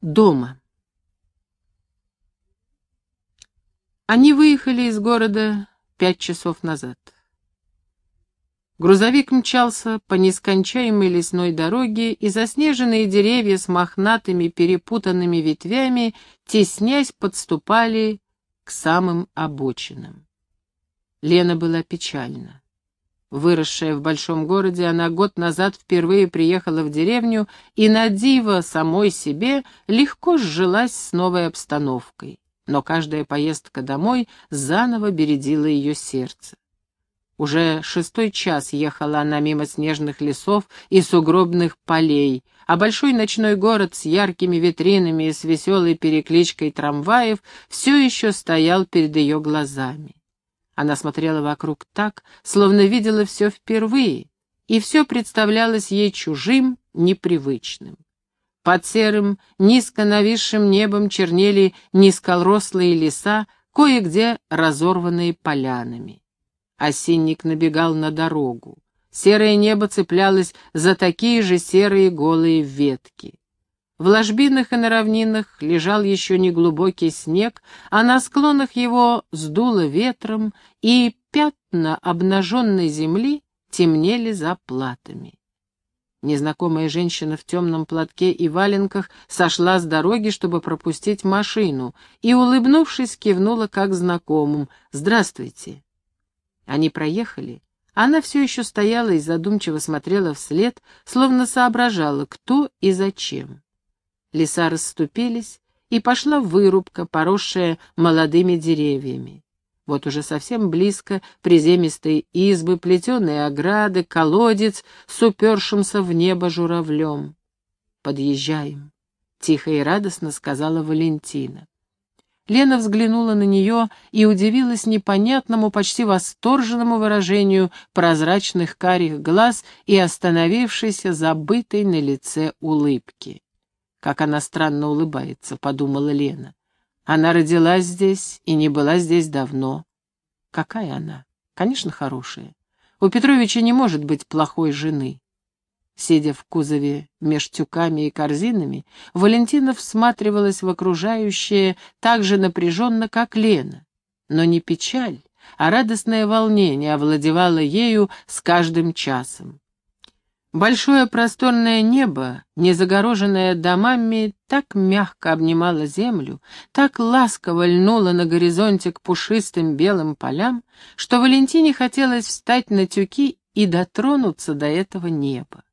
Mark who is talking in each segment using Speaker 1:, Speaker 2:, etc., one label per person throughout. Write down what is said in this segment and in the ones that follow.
Speaker 1: Дома. Они выехали из города пять часов назад. Грузовик мчался по нескончаемой лесной дороге, и заснеженные деревья с мохнатыми перепутанными ветвями, теснясь, подступали к самым обочинам. Лена была печальна. Выросшая в большом городе, она год назад впервые приехала в деревню и на диво самой себе легко сжилась с новой обстановкой. Но каждая поездка домой заново бередила ее сердце. Уже шестой час ехала она мимо снежных лесов и сугробных полей, а большой ночной город с яркими витринами и с веселой перекличкой трамваев все еще стоял перед ее глазами. Она смотрела вокруг так, словно видела все впервые, и все представлялось ей чужим, непривычным. Под серым, низко нависшим небом чернели низкорослые леса, кое-где разорванные полянами. Осинник набегал на дорогу. Серое небо цеплялось за такие же серые голые ветки. В ложбинах и на равнинах лежал еще неглубокий снег, а на склонах его сдуло ветром, и пятна обнаженной земли темнели за платами. Незнакомая женщина в темном платке и валенках сошла с дороги, чтобы пропустить машину, и, улыбнувшись, кивнула как знакомым «Здравствуйте». Они проехали. Она все еще стояла и задумчиво смотрела вслед, словно соображала, кто и зачем. Леса расступились, и пошла вырубка, поросшая молодыми деревьями. Вот уже совсем близко приземистые избы, плетеные ограды, колодец с упершимся в небо журавлем. «Подъезжаем», — тихо и радостно сказала Валентина. Лена взглянула на нее и удивилась непонятному, почти восторженному выражению прозрачных карих глаз и остановившейся забытой на лице улыбки. Как она странно улыбается, подумала Лена. Она родилась здесь и не была здесь давно. Какая она? Конечно, хорошая. У Петровича не может быть плохой жены. Сидя в кузове меж тюками и корзинами, Валентина всматривалась в окружающее так же напряженно, как Лена. Но не печаль, а радостное волнение овладевало ею с каждым часом. Большое просторное небо, не загороженное домами, так мягко обнимало землю, так ласково льнуло на горизонте к пушистым белым полям, что Валентине хотелось встать на тюки и дотронуться до этого неба.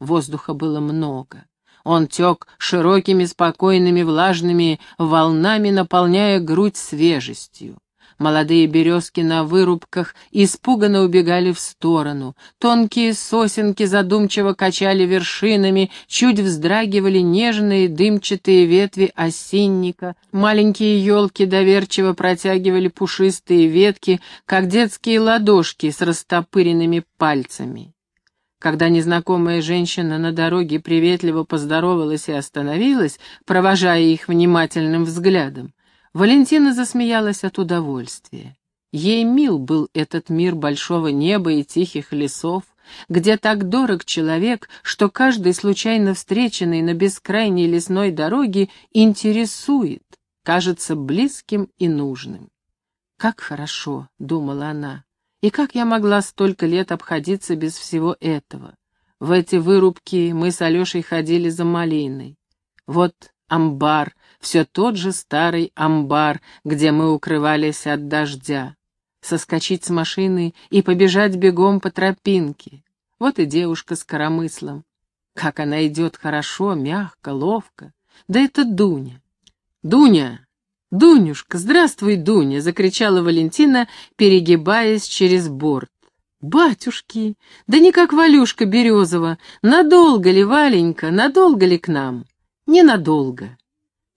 Speaker 1: Воздуха было много. Он тек широкими, спокойными, влажными волнами, наполняя грудь свежестью. Молодые березки на вырубках испуганно убегали в сторону. Тонкие сосенки задумчиво качали вершинами, чуть вздрагивали нежные дымчатые ветви осинника. Маленькие елки доверчиво протягивали пушистые ветки, как детские ладошки с растопыренными пальцами. Когда незнакомая женщина на дороге приветливо поздоровалась и остановилась, провожая их внимательным взглядом, Валентина засмеялась от удовольствия. Ей мил был этот мир большого неба и тихих лесов, где так дорог человек, что каждый случайно встреченный на бескрайней лесной дороге интересует, кажется близким и нужным. «Как хорошо», — думала она, — «и как я могла столько лет обходиться без всего этого? В эти вырубки мы с Алешей ходили за малиной. Вот амбар, все тот же старый амбар, где мы укрывались от дождя. Соскочить с машины и побежать бегом по тропинке. Вот и девушка с коромыслом. Как она идет хорошо, мягко, ловко. Да это Дуня. «Дуня! Дунюшка! Здравствуй, Дуня!» — закричала Валентина, перегибаясь через борт. «Батюшки! Да не как Валюшка Березова! Надолго ли, Валенька, надолго ли к нам?» «Ненадолго!»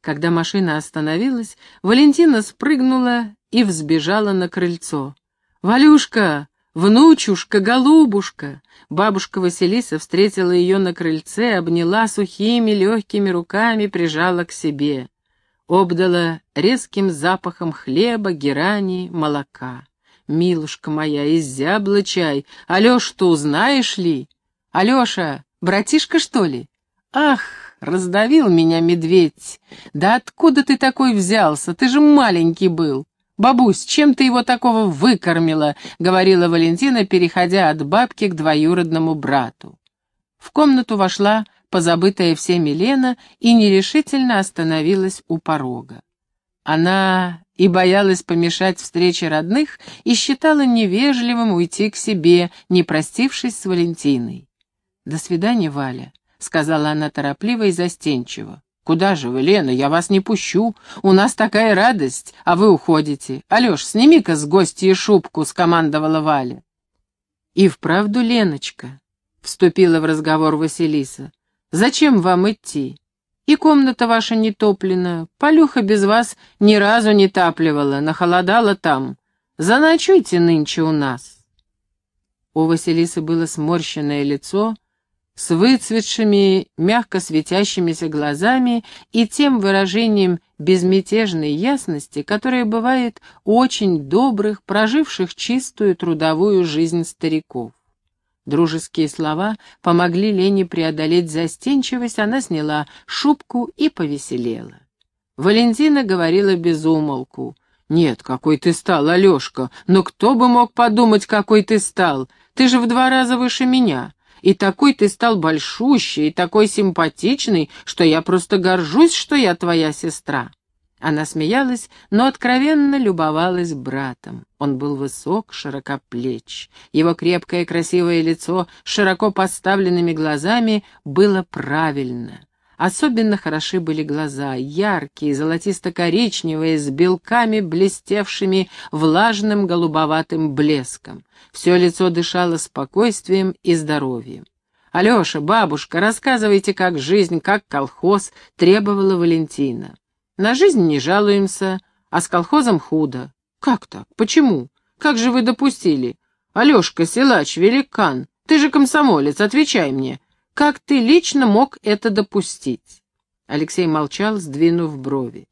Speaker 1: Когда машина остановилась, Валентина спрыгнула и взбежала на крыльцо. «Валюшка! Внучушка, голубушка!» Бабушка Василиса встретила ее на крыльце, обняла сухими легкими руками, прижала к себе. Обдала резким запахом хлеба, герани, молока. «Милушка моя, изябла чай! Алеш, ты узнаешь ли?» «Алеша, братишка, что ли?» «Ах, раздавил меня медведь. Да откуда ты такой взялся? Ты же маленький был. «Бабусь, чем ты его такого выкормила?» — говорила Валентина, переходя от бабки к двоюродному брату. В комнату вошла позабытая всеми Лена и нерешительно остановилась у порога. Она и боялась помешать встрече родных и считала невежливым уйти к себе, не простившись с Валентиной. «До свидания, Валя», — сказала она торопливо и застенчиво. «Куда же вы, Лена? Я вас не пущу. У нас такая радость, а вы уходите. Алеш, сними-ка с гостьей шубку», — скомандовала Валя. «И вправду, Леночка», — вступила в разговор Василиса, — «зачем вам идти? И комната ваша не топлена, Полюха без вас ни разу не тапливала, нахолодала там. Заночуйте нынче у нас». У Василисы было сморщенное лицо, с выцветшими, мягко светящимися глазами и тем выражением безмятежной ясности, которое бывает у очень добрых, проживших чистую трудовую жизнь стариков. Дружеские слова помогли Лене преодолеть застенчивость, она сняла шубку и повеселела. Валентина говорила без умолку. «Нет, какой ты стал, Алешка, но кто бы мог подумать, какой ты стал? Ты же в два раза выше меня. И такой ты стал большущий, и такой симпатичный, что я просто горжусь, что я твоя сестра». Она смеялась, но откровенно любовалась братом. Он был высок, широкоплеч. Его крепкое красивое лицо с широко поставленными глазами было правильно. Особенно хороши были глаза, яркие, золотисто-коричневые, с белками, блестевшими влажным голубоватым блеском. Все лицо дышало спокойствием и здоровьем. «Алеша, бабушка, рассказывайте, как жизнь, как колхоз», — требовала Валентина. «На жизнь не жалуемся, а с колхозом худо». «Как так? Почему? Как же вы допустили? Алешка, силач, великан, ты же комсомолец, отвечай мне. Как ты лично мог это допустить?» Алексей молчал, сдвинув брови.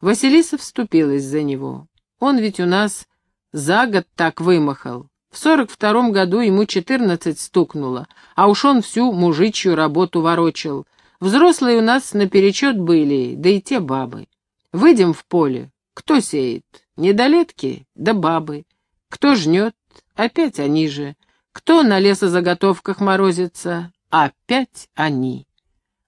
Speaker 1: Василиса вступилась за него. «Он ведь у нас за год так вымахал. В сорок втором году ему четырнадцать стукнуло, а уж он всю мужичью работу ворочил. Взрослые у нас наперечет были, да и те бабы. Выйдем в поле. Кто сеет? Недолетки? Да бабы. Кто жнет? Опять они же. Кто на лесозаготовках морозится? Опять они.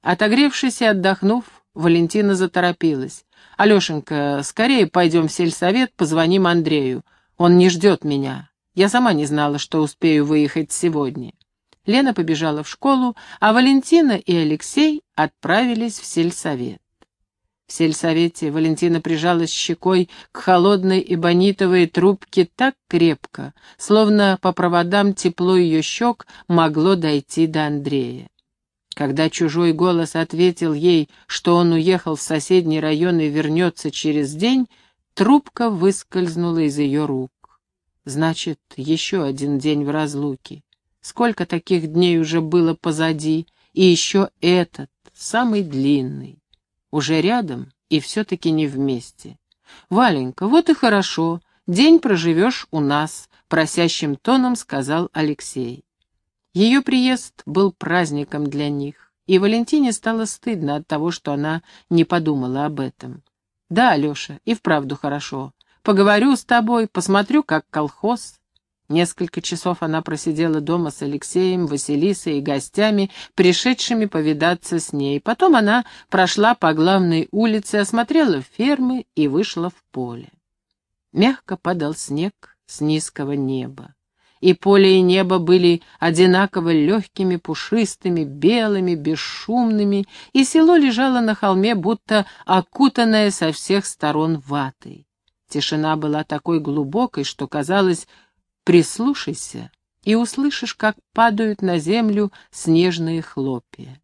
Speaker 1: Отогревшись и отдохнув, Валентина заторопилась. «Алешенька, скорее пойдем в сельсовет, позвоним Андрею. Он не ждет меня. Я сама не знала, что успею выехать сегодня». Лена побежала в школу, а Валентина и Алексей отправились в сельсовет. В сельсовете Валентина прижалась щекой к холодной эбонитовой трубке так крепко, словно по проводам тепло ее щек могло дойти до Андрея. Когда чужой голос ответил ей, что он уехал в соседний район и вернется через день, трубка выскользнула из ее рук. Значит, еще один день в разлуке. Сколько таких дней уже было позади, и еще этот, самый длинный уже рядом и все-таки не вместе. «Валенька, вот и хорошо, день проживешь у нас», — просящим тоном сказал Алексей. Ее приезд был праздником для них, и Валентине стало стыдно от того, что она не подумала об этом. «Да, Алеша, и вправду хорошо. Поговорю с тобой, посмотрю, как колхоз, Несколько часов она просидела дома с Алексеем, Василисой и гостями, пришедшими повидаться с ней. Потом она прошла по главной улице, осмотрела фермы и вышла в поле. Мягко падал снег с низкого неба. И поле и небо были одинаково легкими, пушистыми, белыми, бесшумными, и село лежало на холме, будто окутанное со всех сторон ватой. Тишина была такой глубокой, что казалось, Прислушайся и услышишь, как падают на землю снежные хлопья.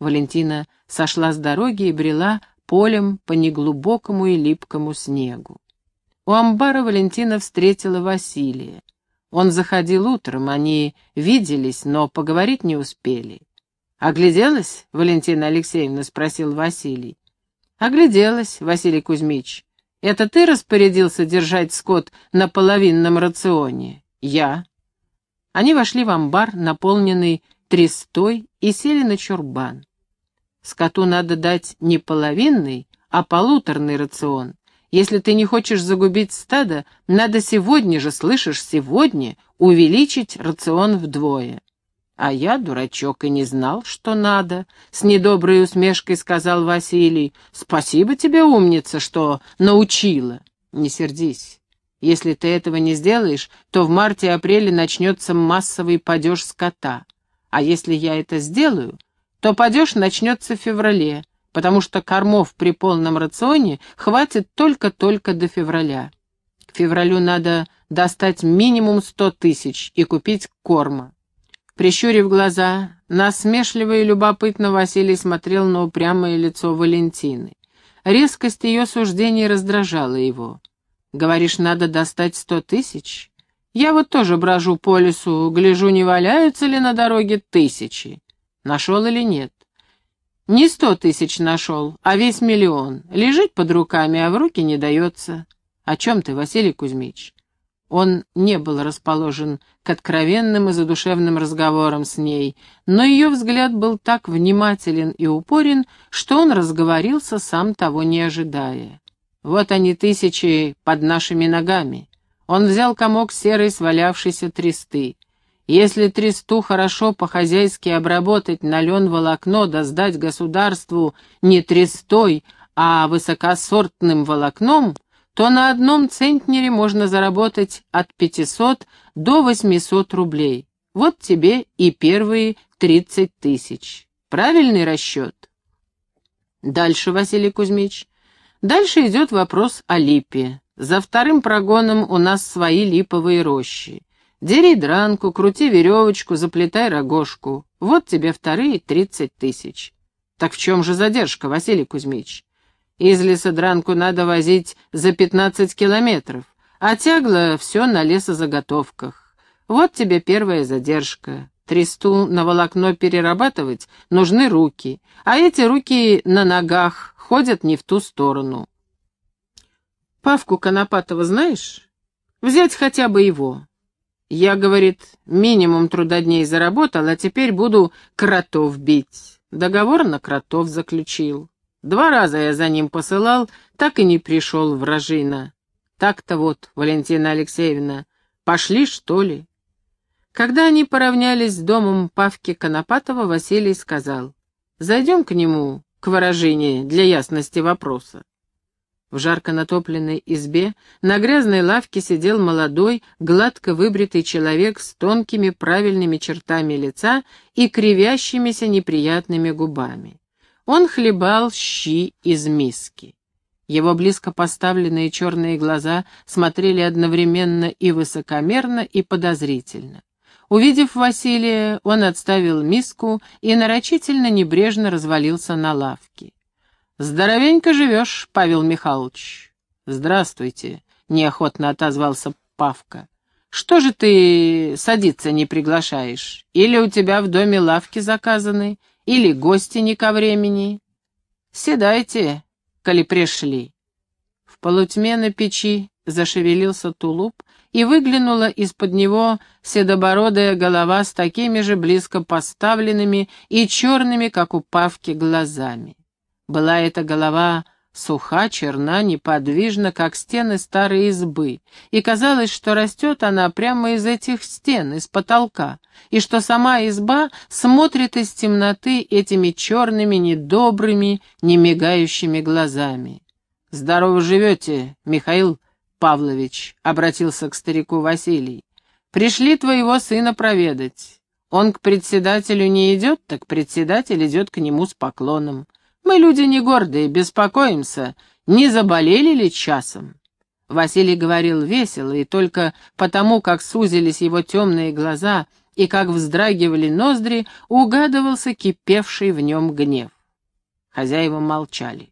Speaker 1: Валентина сошла с дороги и брела полем по неглубокому и липкому снегу. У амбара Валентина встретила Василия. Он заходил утром, они виделись, но поговорить не успели. «Огляделась, Валентина Алексеевна?» — спросил Василий. «Огляделась, Василий Кузьмич. Это ты распорядился держать скот на половинном рационе? Я. Они вошли в амбар, наполненный трестой, и сели на чурбан. Скоту надо дать не половинный, а полуторный рацион. Если ты не хочешь загубить стадо, надо сегодня же, слышишь, сегодня увеличить рацион вдвое. А я, дурачок, и не знал, что надо, — с недоброй усмешкой сказал Василий. Спасибо тебе, умница, что научила. Не сердись. Если ты этого не сделаешь, то в марте-апреле начнется массовый падеж скота. А если я это сделаю, то падеж начнется в феврале, потому что кормов при полном рационе хватит только-только до февраля. К февралю надо достать минимум сто тысяч и купить корма. Прищурив глаза, насмешливо и любопытно Василий смотрел на упрямое лицо Валентины. Резкость ее суждений раздражала его. «Говоришь, надо достать сто тысяч? Я вот тоже брожу по лесу, гляжу, не валяются ли на дороге тысячи. Нашел или нет? Не сто тысяч нашел, а весь миллион. Лежит под руками, а в руки не дается. О чем ты, Василий Кузьмич? Он не был расположен к откровенным и задушевным разговорам с ней, но ее взгляд был так внимателен и упорен, что он разговорился, сам того не ожидая. Вот они тысячи под нашими ногами. Он взял комок серой свалявшейся тресты. Если тресту хорошо по-хозяйски обработать на лен волокно да сдать государству не трестой, а высокосортным волокном, то на одном центнере можно заработать от 500 до 800 рублей. Вот тебе и первые 30 тысяч. Правильный расчет? Дальше, Василий Кузьмич. Дальше идет вопрос о липе. За вторым прогоном у нас свои липовые рощи. Дери дранку, крути веревочку, заплетай рогожку. Вот тебе вторые тридцать тысяч. Так в чем же задержка, Василий Кузьмич? Из леса дранку надо возить за пятнадцать километров, а тягло все на лесозаготовках. Вот тебе первая задержка. Тресту на волокно перерабатывать нужны руки, а эти руки на ногах ходят не в ту сторону. Павку Конопатова знаешь? Взять хотя бы его. Я, говорит, минимум трудодней заработал, а теперь буду кротов бить. Договор на кротов заключил. Два раза я за ним посылал, так и не пришел вражина. Так-то вот, Валентина Алексеевна, пошли, что ли? Когда они поравнялись с домом Павки Конопатова, Василий сказал, «Зайдем к нему, к выражению, для ясности вопроса». В жарко натопленной избе на грязной лавке сидел молодой, гладко выбритый человек с тонкими правильными чертами лица и кривящимися неприятными губами. Он хлебал щи из миски. Его близко поставленные черные глаза смотрели одновременно и высокомерно, и подозрительно. Увидев Василия, он отставил миску и нарочительно небрежно развалился на лавке. «Здоровенько живешь, Павел Михайлович». «Здравствуйте», — неохотно отозвался Павка. «Что же ты садиться не приглашаешь? Или у тебя в доме лавки заказаны, или гости не ко времени?» «Седайте, коли пришли». В полутьме на печи зашевелился тулуп, и выглянула из-под него седобородая голова с такими же близко поставленными и черными, как у Павки, глазами. Была эта голова суха, черна, неподвижна, как стены старой избы, и казалось, что растет она прямо из этих стен, из потолка, и что сама изба смотрит из темноты этими черными, недобрыми, немигающими глазами. «Здорово живете, Михаил Павлович», — обратился к старику Василий. «Пришли твоего сына проведать. Он к председателю не идет, так председатель идет к нему с поклоном. Мы люди не гордые, беспокоимся, не заболели ли часом?» Василий говорил весело, и только потому, как сузились его темные глаза и как вздрагивали ноздри, угадывался кипевший в нем гнев. Хозяева молчали.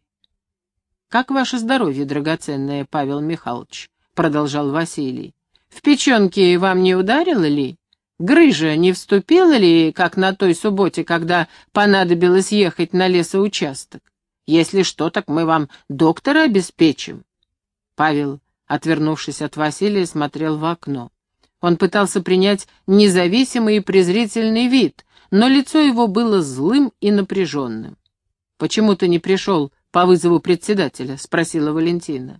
Speaker 1: «Как ваше здоровье, драгоценное, Павел Михайлович?» — продолжал Василий. «В печенке вам не ударило ли?» Грыжа не вступила ли, как на той субботе, когда понадобилось ехать на лесоучасток? Если что, так мы вам доктора обеспечим. Павел, отвернувшись от Василия, смотрел в окно. Он пытался принять независимый и презрительный вид, но лицо его было злым и напряженным. «Почему ты не пришел по вызову председателя?» — спросила Валентина.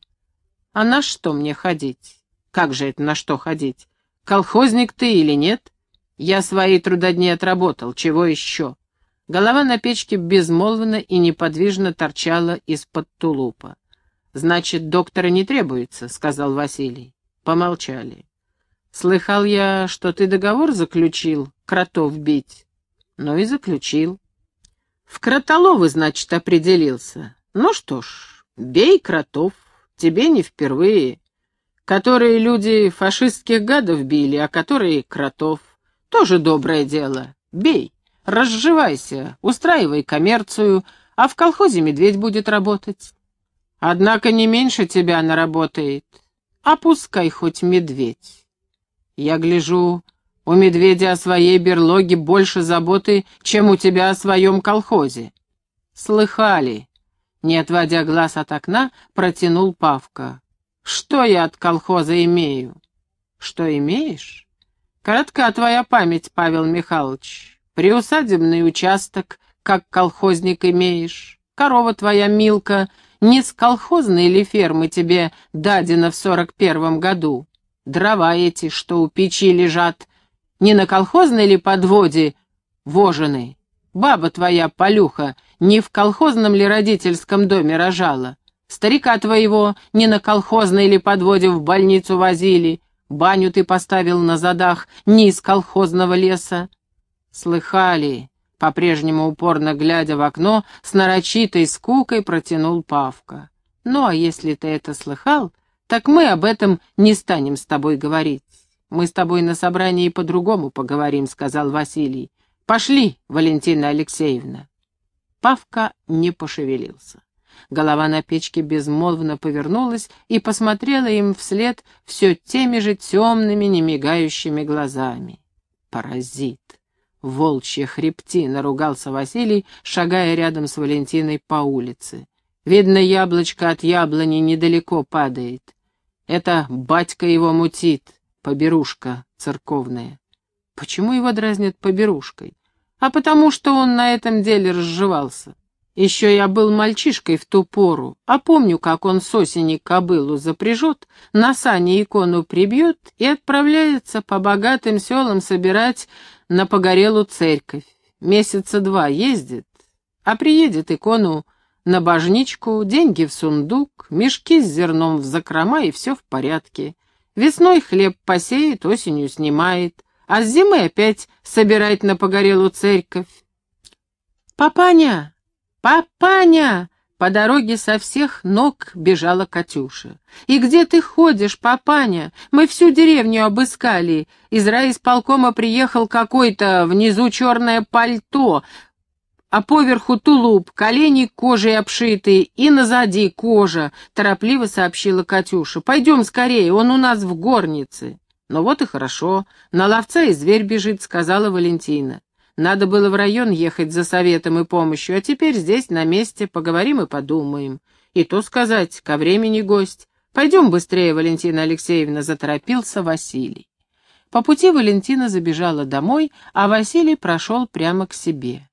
Speaker 1: «А на что мне ходить?» «Как же это на что ходить? Колхозник ты или нет?» «Я свои трудодни отработал, чего еще?» Голова на печке безмолвно и неподвижно торчала из-под тулупа. «Значит, доктора не требуется», — сказал Василий. Помолчали. «Слыхал я, что ты договор заключил, кротов бить?» «Ну и заключил». «В кротоловы, значит, определился. Ну что ж, бей кротов, тебе не впервые. Которые люди фашистских гадов били, а которые кротов. Тоже доброе дело. Бей, разживайся, устраивай коммерцию, а в колхозе медведь будет работать. Однако не меньше тебя наработает. Опускай хоть медведь. Я гляжу, у медведя о своей берлоге больше заботы, чем у тебя о своем колхозе. Слыхали? Не отводя глаз от окна, протянул Павка. Что я от колхоза имею? Что имеешь? Коротка твоя память, Павел Михайлович. Приусадебный участок, как колхозник имеешь. Корова твоя, Милка, не с колхозной ли фермы тебе дадено в сорок первом году? Дрова эти, что у печи лежат, не на колхозной ли подводе вожены? Баба твоя, Полюха, не в колхозном ли родительском доме рожала? Старика твоего не на колхозной ли подводе в больницу возили? Баню ты поставил на задах не из колхозного леса? Слыхали, по-прежнему упорно глядя в окно, с нарочитой скукой протянул Павка. «Ну, а если ты это слыхал, так мы об этом не станем с тобой говорить. Мы с тобой на собрании по-другому поговорим», — сказал Василий. «Пошли, Валентина Алексеевна». Павка не пошевелился. Голова на печке безмолвно повернулась и посмотрела им вслед все теми же темными, немигающими глазами. «Паразит!» волчья хребтина», — ругался Василий, шагая рядом с Валентиной по улице. «Видно, яблочко от яблони недалеко падает. Это батька его мутит, поберушка церковная». Почему его дразнят поберушкой? А потому что он на этом деле разживался. Еще я был мальчишкой в ту пору, а помню, как он с осени кобылу запряжет, на сане икону прибьет и отправляется по богатым селам собирать на погорелу церковь. Месяца два ездит, а приедет икону на божничку, деньги в сундук, мешки с зерном в закрома и все в порядке. Весной хлеб посеет, осенью снимает, а с зимы опять собирает на погорелу церковь. «Папаня!» «Папаня!» По дороге со всех ног бежала Катюша. «И где ты ходишь, папаня? Мы всю деревню обыскали. Из райисполкома приехал какой-то, внизу черное пальто, а поверху тулуп, колени кожей обшитые и назади кожа», — торопливо сообщила Катюша. «Пойдем скорее, он у нас в горнице». «Ну вот и хорошо. На ловца и зверь бежит», — сказала Валентина. Надо было в район ехать за советом и помощью, а теперь здесь, на месте, поговорим и подумаем. И то сказать, ко времени гость. Пойдем быстрее, Валентина Алексеевна, заторопился Василий. По пути Валентина забежала домой, а Василий прошел прямо к себе.